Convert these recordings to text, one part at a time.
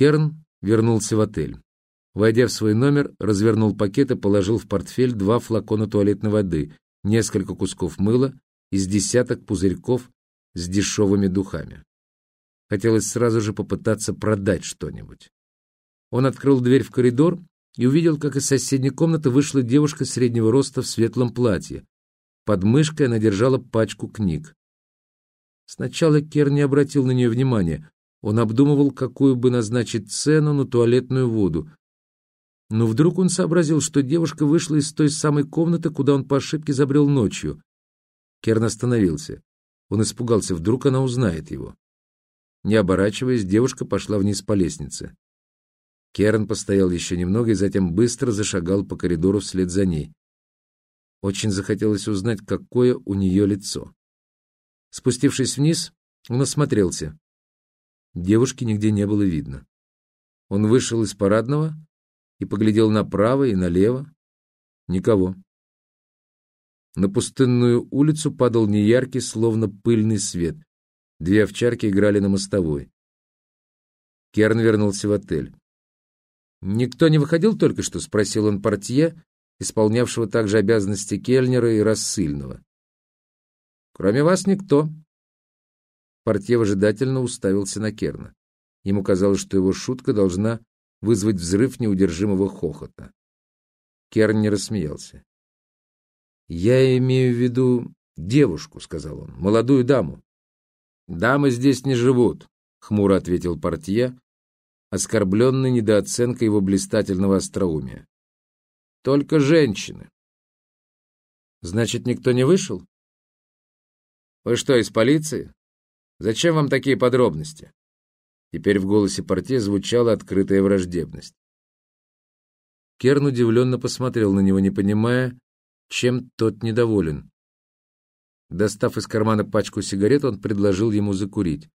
Керн вернулся в отель. Войдя в свой номер, развернул пакет и положил в портфель два флакона туалетной воды, несколько кусков мыла из десяток пузырьков с дешевыми духами. Хотелось сразу же попытаться продать что-нибудь. Он открыл дверь в коридор и увидел, как из соседней комнаты вышла девушка среднего роста в светлом платье. Под мышкой она держала пачку книг. Сначала Кер не обратил на нее внимания. Он обдумывал, какую бы назначить цену на туалетную воду. Но вдруг он сообразил, что девушка вышла из той самой комнаты, куда он по ошибке забрел ночью. Керн остановился. Он испугался, вдруг она узнает его. Не оборачиваясь, девушка пошла вниз по лестнице. Керн постоял еще немного и затем быстро зашагал по коридору вслед за ней. Очень захотелось узнать, какое у нее лицо. Спустившись вниз, он осмотрелся. Девушки нигде не было видно. Он вышел из парадного и поглядел направо и налево. Никого. На пустынную улицу падал неяркий, словно пыльный свет. Две овчарки играли на мостовой. Керн вернулся в отель. «Никто не выходил только что?» — спросил он портье, исполнявшего также обязанности кельнера и рассыльного. «Кроме вас никто». Портье выжидательно уставился на Керна. Ему казалось, что его шутка должна вызвать взрыв неудержимого хохота. Керн не рассмеялся. «Я имею в виду девушку», — сказал он, — «молодую даму». «Дамы здесь не живут», — хмуро ответил портье, оскорбленный недооценкой его блистательного остроумия. «Только женщины». «Значит, никто не вышел?» «Вы что, из полиции? Зачем вам такие подробности?» Теперь в голосе портье звучала открытая враждебность. Керн удивленно посмотрел на него, не понимая, чем тот недоволен. Достав из кармана пачку сигарет, он предложил ему закурить.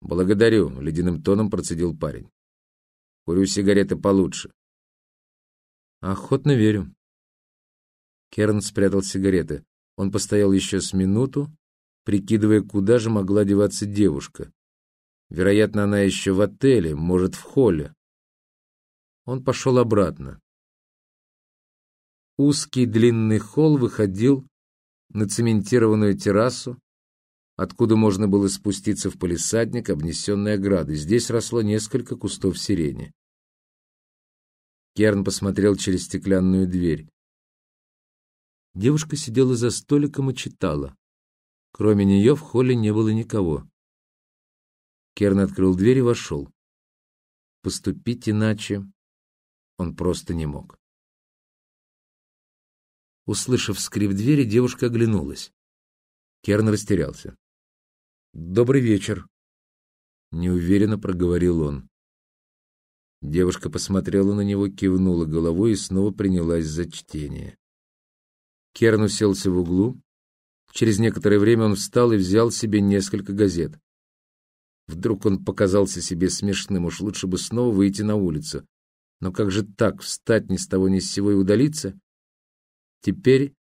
«Благодарю», — ледяным тоном процедил парень. «Курю сигареты получше». «Охотно верю». Керн спрятал сигареты. Он постоял еще с минуту, прикидывая, куда же могла деваться девушка. Вероятно, она еще в отеле, может, в холле. Он пошел обратно. Узкий длинный холл выходил на цементированную террасу, откуда можно было спуститься в полисадник, обнесенный оградой. Здесь росло несколько кустов сирени. Керн посмотрел через стеклянную дверь. Девушка сидела за столиком и читала. Кроме нее в холле не было никого. Керн открыл дверь и вошел. Поступить иначе он просто не мог. Услышав скрип двери, девушка оглянулась. Керн растерялся. «Добрый вечер», — неуверенно проговорил он. Девушка посмотрела на него, кивнула головой и снова принялась за чтение. Керн уселся в углу. Через некоторое время он встал и взял себе несколько газет. Вдруг он показался себе смешным, уж лучше бы снова выйти на улицу. Но как же так, встать ни с того ни с сего и удалиться? Теперь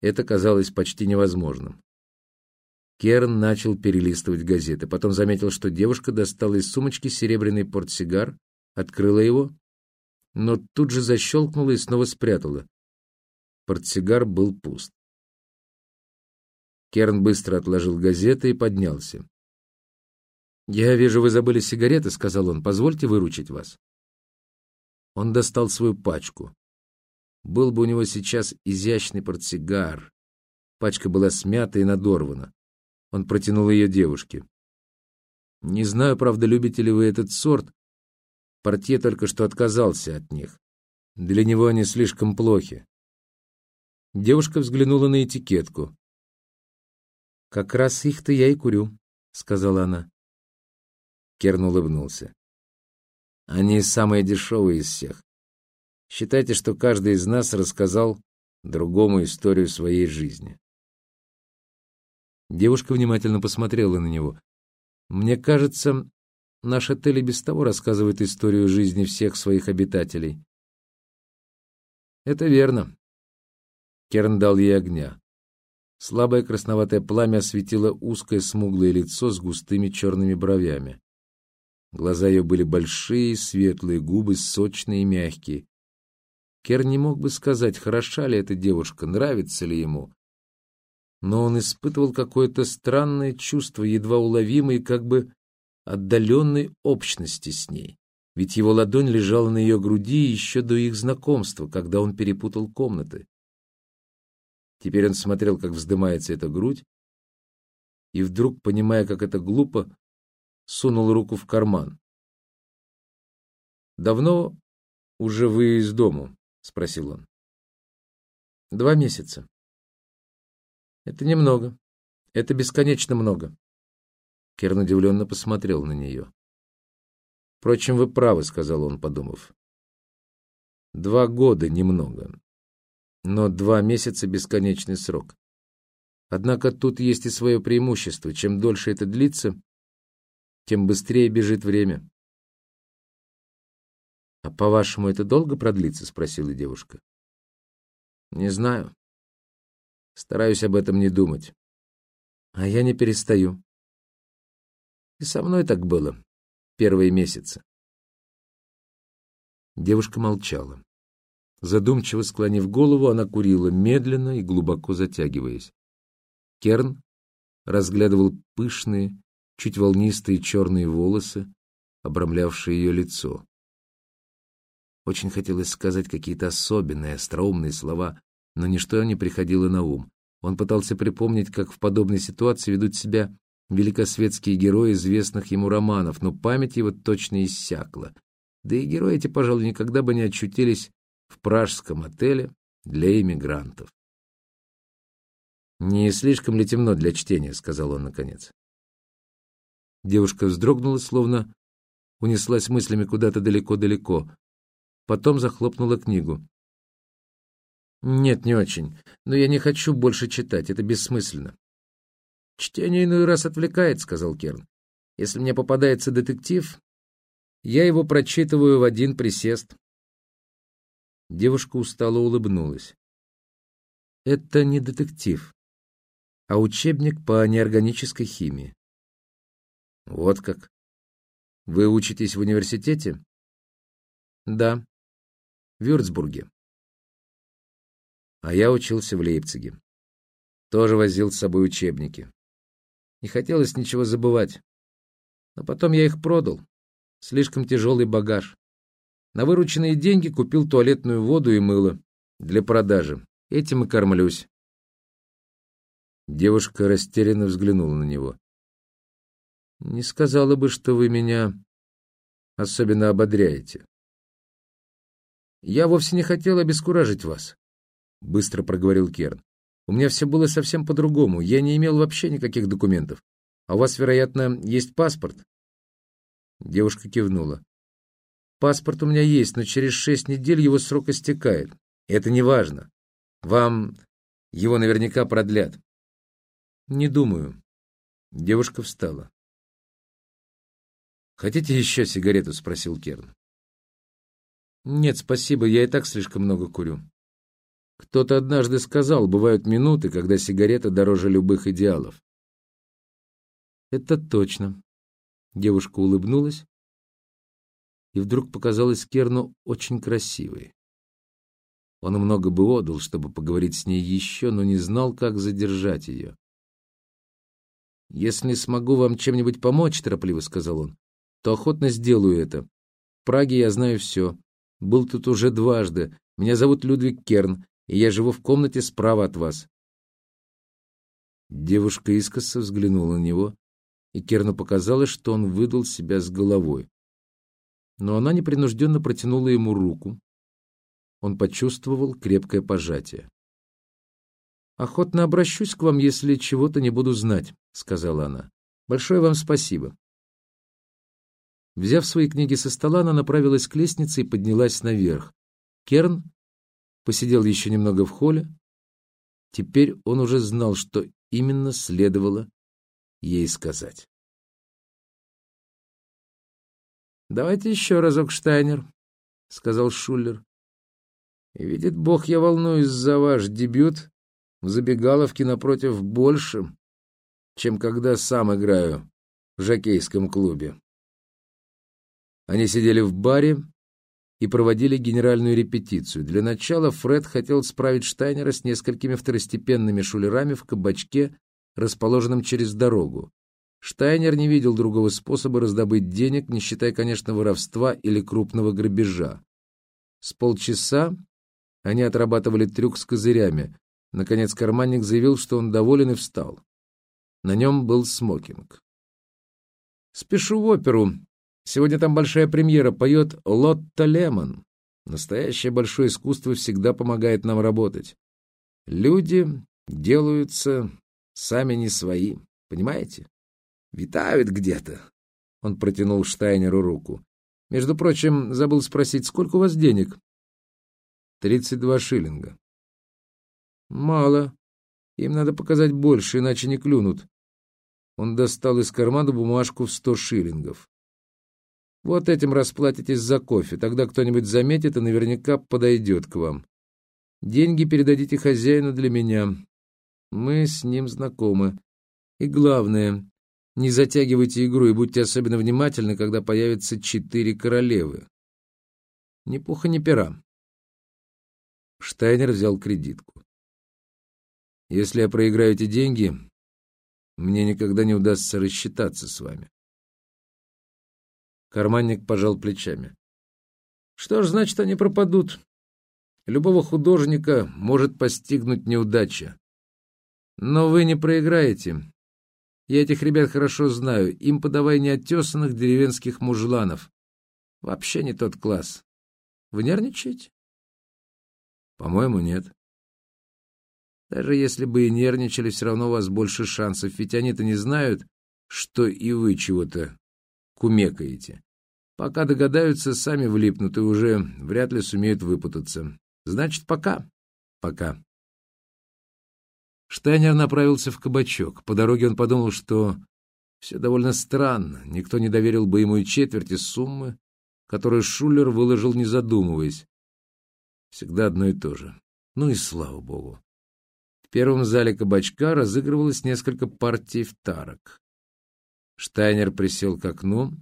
это казалось почти невозможным. Керн начал перелистывать газеты, потом заметил, что девушка достала из сумочки серебряный портсигар, открыла его, но тут же защелкнула и снова спрятала. Портсигар был пуст. Керн быстро отложил газеты и поднялся. «Я вижу, вы забыли сигареты», — сказал он. «Позвольте выручить вас». Он достал свою пачку. Был бы у него сейчас изящный портсигар. Пачка была смята и надорвана. Он протянул ее девушке. «Не знаю, правда, любите ли вы этот сорт. Портье только что отказался от них. Для него они слишком плохи». Девушка взглянула на этикетку. «Как раз их-то я и курю», — сказала она. Керн улыбнулся. «Они самые дешевые из всех. Считайте, что каждый из нас рассказал другому историю своей жизни. Девушка внимательно посмотрела на него. «Мне кажется, наш отель и без того рассказывает историю жизни всех своих обитателей». «Это верно». Керн дал ей огня. Слабое красноватое пламя осветило узкое смуглое лицо с густыми черными бровями. Глаза ее были большие, светлые, губы сочные и мягкие. Кер не мог бы сказать, хороша ли эта девушка, нравится ли ему. Но он испытывал какое-то странное чувство, едва уловимое, как бы отдаленной общности с ней. Ведь его ладонь лежала на ее груди еще до их знакомства, когда он перепутал комнаты. Теперь он смотрел, как вздымается эта грудь, и вдруг, понимая, как это глупо, сунул руку в карман. «Давно уже вы из дому?» — спросил он. «Два месяца». «Это немного. Это бесконечно много». Керн удивленно посмотрел на нее. «Впрочем, вы правы», — сказал он, подумав. «Два года немного, но два месяца — бесконечный срок. Однако тут есть и свое преимущество. Чем дольше это длится, тем быстрее бежит время. — А по-вашему, это долго продлится? — спросила девушка. — Не знаю. Стараюсь об этом не думать. А я не перестаю. И со мной так было первые месяцы. Девушка молчала. Задумчиво склонив голову, она курила, медленно и глубоко затягиваясь. Керн разглядывал пышные, чуть волнистые черные волосы, обрамлявшие ее лицо. Очень хотелось сказать какие-то особенные, остроумные слова, но ничто не приходило на ум. Он пытался припомнить, как в подобной ситуации ведут себя великосветские герои известных ему романов, но память его точно иссякла. Да и герои эти, пожалуй, никогда бы не очутились в пражском отеле для иммигрантов. «Не слишком ли темно для чтения?» — сказал он наконец. Девушка вздрогнула, словно унеслась мыслями куда-то далеко-далеко. Потом захлопнула книгу. «Нет, не очень. Но я не хочу больше читать. Это бессмысленно». «Чтение иной раз отвлекает», — сказал Керн. «Если мне попадается детектив, я его прочитываю в один присест». Девушка устало улыбнулась. «Это не детектив, а учебник по неорганической химии. Вот как. Вы учитесь в университете? Да. В Вюрцбурге. А я учился в Лейпциге. Тоже возил с собой учебники. Не хотелось ничего забывать. Но потом я их продал. Слишком тяжелый багаж. На вырученные деньги купил туалетную воду и мыло для продажи. Этим и кормлюсь. Девушка растерянно взглянула на него. Не сказала бы, что вы меня особенно ободряете. Я вовсе не хотел обескуражить вас, быстро проговорил Керн. У меня все было совсем по-другому. Я не имел вообще никаких документов. А у вас, вероятно, есть паспорт? Девушка кивнула. Паспорт у меня есть, но через шесть недель его срок истекает. Это не важно. Вам его наверняка продлят. Не думаю. Девушка встала. «Хотите еще сигарету?» — спросил Керн. «Нет, спасибо, я и так слишком много курю». Кто-то однажды сказал, бывают минуты, когда сигарета дороже любых идеалов. Это точно. Девушка улыбнулась и вдруг показалась Керну очень красивой. Он много бы отдал, чтобы поговорить с ней еще, но не знал, как задержать ее. «Если смогу вам чем-нибудь помочь», — торопливо сказал он, то охотно сделаю это. В Праге я знаю все. Был тут уже дважды. Меня зовут Людвиг Керн, и я живу в комнате справа от вас. Девушка искоса взглянула на него, и Керну показалось, что он выдал себя с головой. Но она непринужденно протянула ему руку. Он почувствовал крепкое пожатие. «Охотно обращусь к вам, если чего-то не буду знать», — сказала она. «Большое вам спасибо. Взяв свои книги со стола, она направилась к лестнице и поднялась наверх. Керн посидел еще немного в холле. Теперь он уже знал, что именно следовало ей сказать. «Давайте еще разок, Штайнер», — сказал Шуллер. «И видит Бог, я волнуюсь за ваш дебют в забегаловке напротив больше, чем когда сам играю в жокейском клубе». Они сидели в баре и проводили генеральную репетицию. Для начала Фред хотел справить Штайнера с несколькими второстепенными шулерами в кабачке, расположенном через дорогу. Штайнер не видел другого способа раздобыть денег, не считая, конечно, воровства или крупного грабежа. С полчаса они отрабатывали трюк с козырями. Наконец карманник заявил, что он доволен и встал. На нем был смокинг. «Спешу в оперу. Сегодня там большая премьера. Поет Лотта Лемон. Настоящее большое искусство всегда помогает нам работать. Люди делаются сами не свои. Понимаете? Витают где-то». Он протянул Штайнеру руку. «Между прочим, забыл спросить, сколько у вас денег?» «Тридцать два шиллинга». «Мало. Им надо показать больше, иначе не клюнут. Он достал из кармана бумажку в сто шиллингов. Вот этим расплатитесь за кофе, тогда кто-нибудь заметит и наверняка подойдет к вам. Деньги передадите хозяину для меня. Мы с ним знакомы. И главное, не затягивайте игру и будьте особенно внимательны, когда появятся четыре королевы. Ни пуха, ни пера. Штайнер взял кредитку. Если я проиграю эти деньги, мне никогда не удастся рассчитаться с вами. Карманник пожал плечами. Что ж, значит, они пропадут. Любого художника может постигнуть неудача. Но вы не проиграете. Я этих ребят хорошо знаю. Им подавай неотесанных деревенских мужланов. Вообще не тот класс. Вы нервничаете? По-моему, нет. Даже если бы и нервничали, все равно у вас больше шансов, ведь они-то не знают, что и вы чего-то кумекаете. Пока догадаются, сами влипнут и уже вряд ли сумеют выпутаться. Значит, пока. Пока. Штайнер направился в кабачок. По дороге он подумал, что все довольно странно. Никто не доверил бы ему и четверти суммы, которую Шулер выложил, не задумываясь. Всегда одно и то же. Ну и слава богу первом зале кабачка разыгрывалось несколько партий втарок. Штайнер присел к окну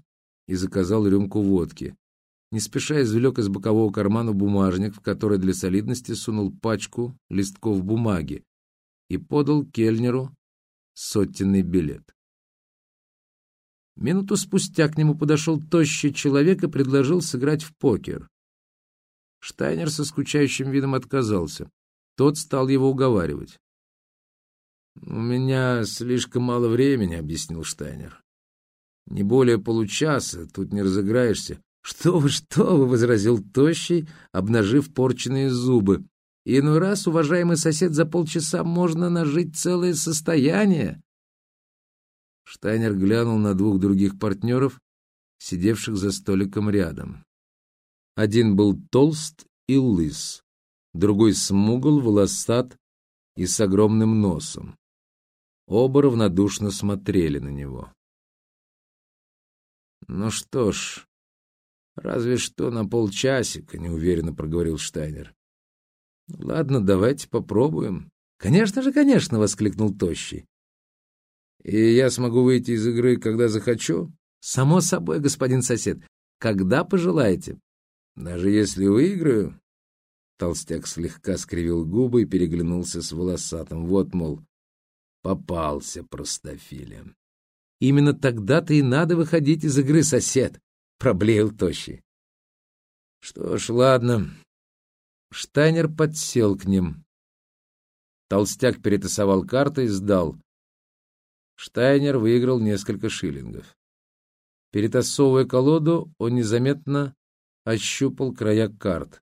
и заказал рюмку водки. Не спеша извлек из бокового кармана бумажник, в который для солидности сунул пачку листков бумаги и подал кельнеру сотенный билет. Минуту спустя к нему подошел тощий человек и предложил сыграть в покер. Штайнер со скучающим видом отказался. Тот стал его уговаривать. «У меня слишком мало времени», — объяснил Штайнер. «Не более получаса, тут не разыграешься». «Что вы, что вы!» — возразил Тощий, обнажив порченные зубы. «Иной раз, уважаемый сосед, за полчаса можно нажить целое состояние». Штайнер глянул на двух других партнеров, сидевших за столиком рядом. Один был толст и лыс, другой смугл, волосат и с огромным носом. Оба равнодушно смотрели на него. «Ну что ж, разве что на полчасика», — неуверенно проговорил Штайнер. «Ладно, давайте попробуем». «Конечно же, конечно!» — воскликнул Тощий. «И я смогу выйти из игры, когда захочу?» «Само собой, господин сосед. Когда пожелаете?» «Даже если выиграю?» Толстяк слегка скривил губы и переглянулся с волосатым. Вот, мол, попался простофиля. «Именно тогда-то и надо выходить из игры, сосед!» — проблеял Тощий. «Что ж, ладно». Штайнер подсел к ним. Толстяк перетасовал карты и сдал. Штайнер выиграл несколько шиллингов. Перетасовывая колоду, он незаметно ощупал края карт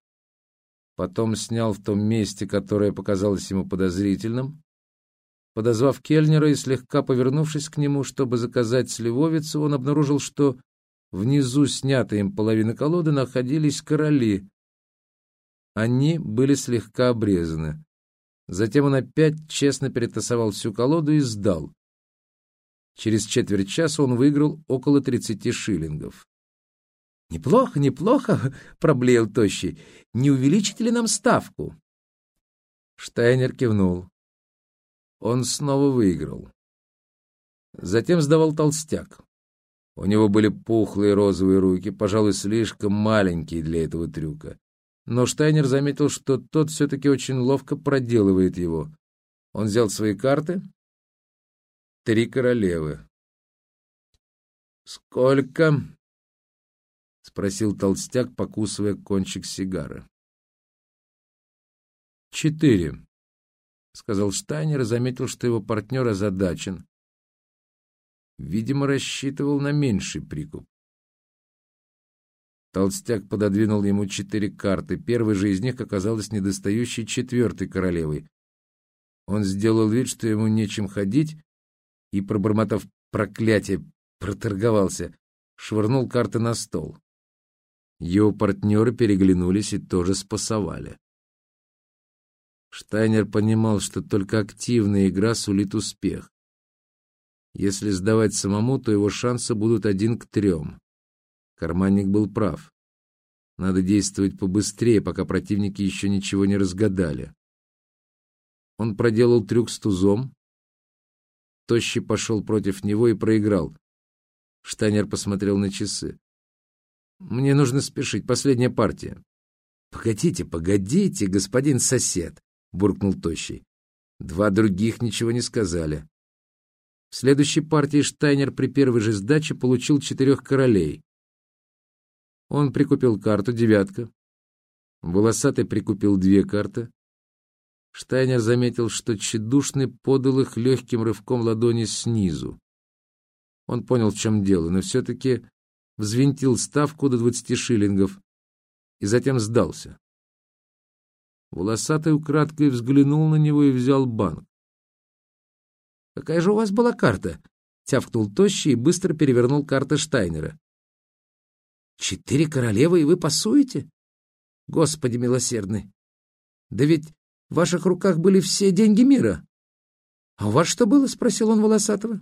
потом снял в том месте, которое показалось ему подозрительным. Подозвав кельнера и слегка повернувшись к нему, чтобы заказать сливовицу, он обнаружил, что внизу снятой им половины колоды находились короли. Они были слегка обрезаны. Затем он опять честно перетасовал всю колоду и сдал. Через четверть часа он выиграл около тридцати шиллингов. «Неплохо, неплохо», — проблеял Тощий. «Не увеличите ли нам ставку?» Штайнер кивнул. Он снова выиграл. Затем сдавал толстяк. У него были пухлые розовые руки, пожалуй, слишком маленькие для этого трюка. Но Штайнер заметил, что тот все-таки очень ловко проделывает его. Он взял свои карты. Три королевы. «Сколько?» — спросил толстяк, покусывая кончик сигары. «Четыре», — сказал Штайнер и заметил, что его партнер озадачен. Видимо, рассчитывал на меньший прикуп. Толстяк пододвинул ему четыре карты. Первой же из них оказалась недостающей четвертой королевой. Он сделал вид, что ему нечем ходить, и, пробормотав проклятие, проторговался, швырнул карты на стол. Его партнеры переглянулись и тоже спасовали. Штайнер понимал, что только активная игра сулит успех. Если сдавать самому, то его шансы будут один к трем. Карманник был прав. Надо действовать побыстрее, пока противники еще ничего не разгадали. Он проделал трюк с тузом. Тощий пошел против него и проиграл. Штайнер посмотрел на часы. «Мне нужно спешить. Последняя партия». «Погодите, погодите, господин сосед», — буркнул Тощий. Два других ничего не сказали. В следующей партии Штайнер при первой же сдаче получил четырех королей. Он прикупил карту «девятка». Волосатый прикупил две карты. Штайнер заметил, что тщедушный подал их легким рывком ладони снизу. Он понял, в чем дело, но все-таки взвинтил ставку до двадцати шиллингов и затем сдался. Волосатый украдкой взглянул на него и взял банк. «Какая же у вас была карта?» — тявкнул Тощий и быстро перевернул карты Штайнера. «Четыре королевы, и вы пасуете? Господи милосердный! Да ведь в ваших руках были все деньги мира!» «А у вас что было?» — спросил он Волосатого.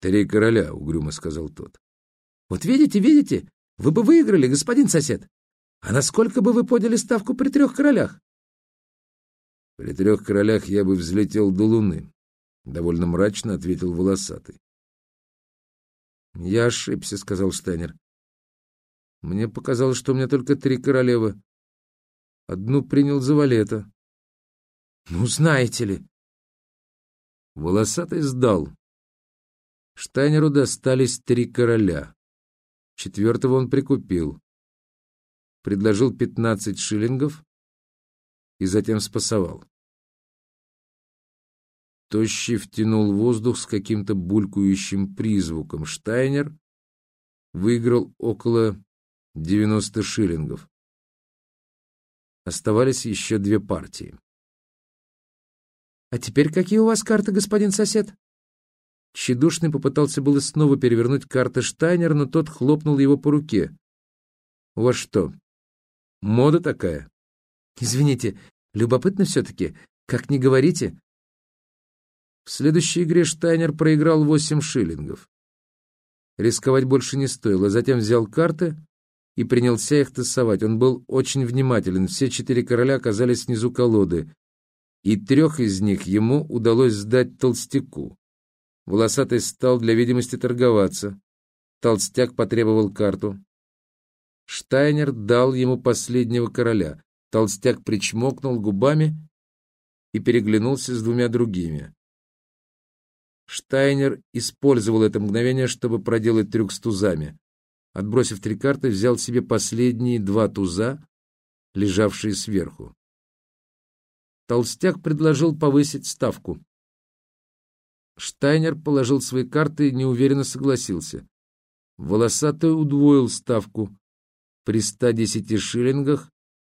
«Три короля», — угрюмо сказал тот. «Вот видите, видите, вы бы выиграли, господин сосед. А насколько бы вы подняли ставку при трех королях?» «При трех королях я бы взлетел до луны», — довольно мрачно ответил волосатый. «Я ошибся», — сказал Штайнер. «Мне показалось, что у меня только три королевы. Одну принял за валета». «Ну, знаете ли...» Волосатый сдал. Штайнеру достались три короля. Четвертого он прикупил. Предложил пятнадцать шиллингов и затем спасовал. Тощий втянул воздух с каким-то булькающим призвуком. Штайнер выиграл около девяносто шиллингов. Оставались еще две партии. «А теперь какие у вас карты, господин сосед?» Тщедушный попытался было снова перевернуть карты Штайнер, но тот хлопнул его по руке. «У вас что, мода такая?» «Извините, любопытно все-таки, как не говорите». В следующей игре Штайнер проиграл восемь шиллингов. Рисковать больше не стоило. Затем взял карты и принялся их тасовать. Он был очень внимателен. Все четыре короля оказались внизу колоды, и трех из них ему удалось сдать толстяку. Волосатый стал для видимости торговаться. Толстяк потребовал карту. Штайнер дал ему последнего короля. Толстяк причмокнул губами и переглянулся с двумя другими. Штайнер использовал это мгновение, чтобы проделать трюк с тузами. Отбросив три карты, взял себе последние два туза, лежавшие сверху. Толстяк предложил повысить ставку. Штайнер положил свои карты и неуверенно согласился. Волосатый удвоил ставку. При 110 шиллингах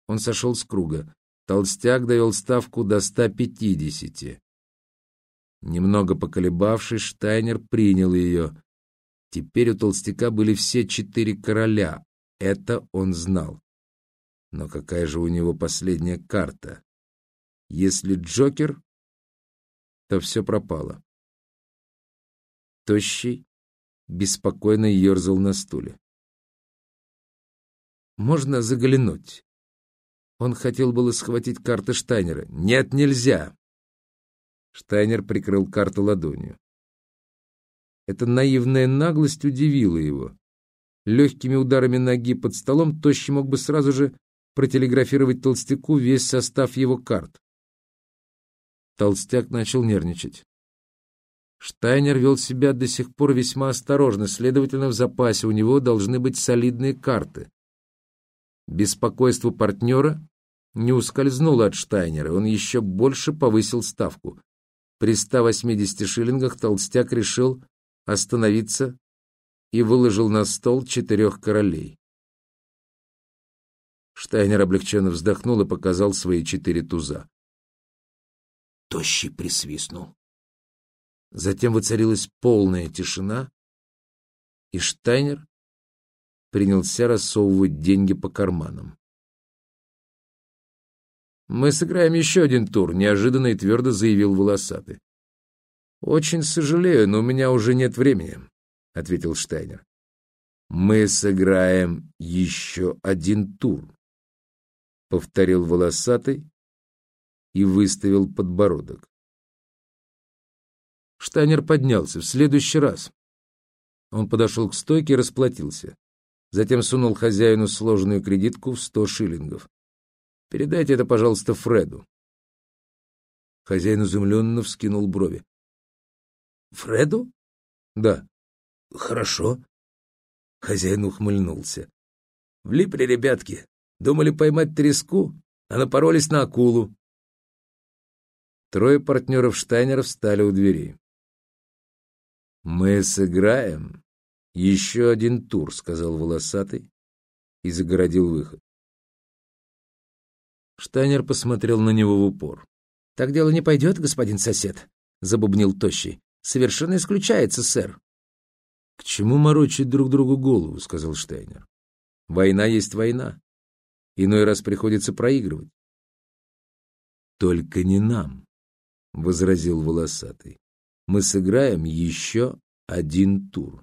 он сошел с круга. Толстяк довел ставку до 150. Немного поколебавшись, Штайнер принял ее. Теперь у толстяка были все четыре короля. Это он знал. Но какая же у него последняя карта? Если Джокер, то все пропало. Тощий беспокойно ерзал на стуле. «Можно заглянуть?» Он хотел было схватить карты Штайнера. «Нет, нельзя!» Штайнер прикрыл карту ладонью. Эта наивная наглость удивила его. Легкими ударами ноги под столом Тощий мог бы сразу же протелеграфировать Толстяку весь состав его карт. Толстяк начал нервничать. Штайнер вел себя до сих пор весьма осторожно, следовательно, в запасе у него должны быть солидные карты. Беспокойство партнера не ускользнуло от Штайнера, он еще больше повысил ставку. При 180 шиллингах толстяк решил остановиться и выложил на стол четырех королей. Штайнер облегченно вздохнул и показал свои четыре туза. Тощий присвистнул. Затем воцарилась полная тишина, и Штайнер принялся рассовывать деньги по карманам. «Мы сыграем еще один тур», — неожиданно и твердо заявил волосатый. «Очень сожалею, но у меня уже нет времени», — ответил Штайнер. «Мы сыграем еще один тур», — повторил волосатый и выставил подбородок. Штайнер поднялся. В следующий раз. Он подошел к стойке и расплатился. Затем сунул хозяину сложную кредитку в сто шиллингов. «Передайте это, пожалуйста, Фреду». Хозяин изумленно вскинул брови. «Фреду?» «Да». «Хорошо». Хозяин ухмыльнулся. «Влипли ребятки. Думали поймать треску, а напоролись на акулу». Трое партнеров Штайнера встали у двери. «Мы сыграем еще один тур», — сказал волосатый и загородил выход. Штайнер посмотрел на него в упор. «Так дело не пойдет, господин сосед», — забубнил Тощий. «Совершенно исключается, сэр». «К чему морочить друг другу голову?» — сказал Штайнер. «Война есть война. Иной раз приходится проигрывать». «Только не нам», — возразил волосатый мы сыграем еще один тур.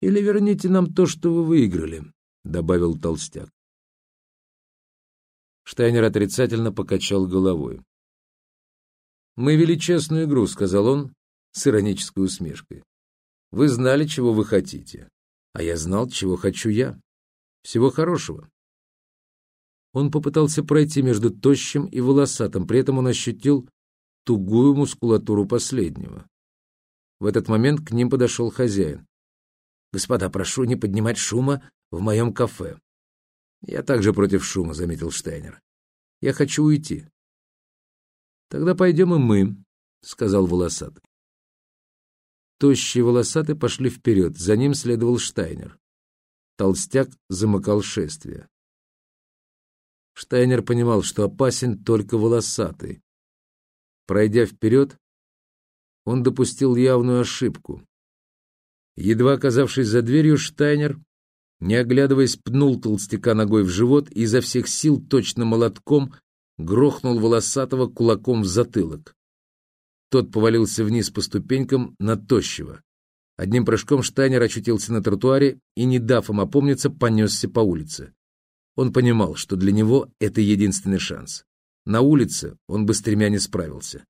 «Или верните нам то, что вы выиграли», — добавил толстяк. Штайнер отрицательно покачал головой. «Мы вели честную игру», — сказал он с иронической усмешкой. «Вы знали, чего вы хотите, а я знал, чего хочу я. Всего хорошего». Он попытался пройти между тощим и волосатым, при этом он ощутил тугую мускулатуру последнего. В этот момент к ним подошел хозяин. «Господа, прошу не поднимать шума в моем кафе». «Я также против шума», — заметил Штайнер. «Я хочу уйти». «Тогда пойдем и мы», — сказал волосатый. Тощие волосатый пошли вперед, за ним следовал Штайнер. Толстяк замыкал шествие. Штайнер понимал, что опасен только волосатый, Пройдя вперед, он допустил явную ошибку. Едва оказавшись за дверью, Штайнер, не оглядываясь, пнул толстяка ногой в живот и изо всех сил точно молотком грохнул волосатого кулаком в затылок. Тот повалился вниз по ступенькам на тощего. Одним прыжком Штайнер очутился на тротуаре и, не дав им опомниться, понесся по улице. Он понимал, что для него это единственный шанс. На улице он бы с тремя не справился.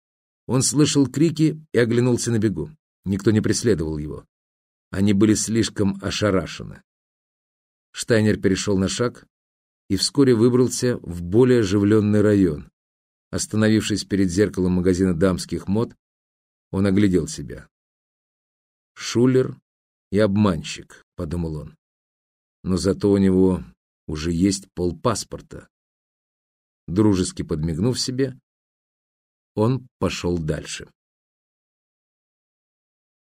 Он слышал крики и оглянулся на бегу. Никто не преследовал его. Они были слишком ошарашены. Штайнер перешел на шаг и вскоре выбрался в более оживленный район. Остановившись перед зеркалом магазина дамских мод, он оглядел себя. «Шулер и обманщик», — подумал он. «Но зато у него уже есть полпаспорта. Дружески подмигнув себе, он пошел дальше.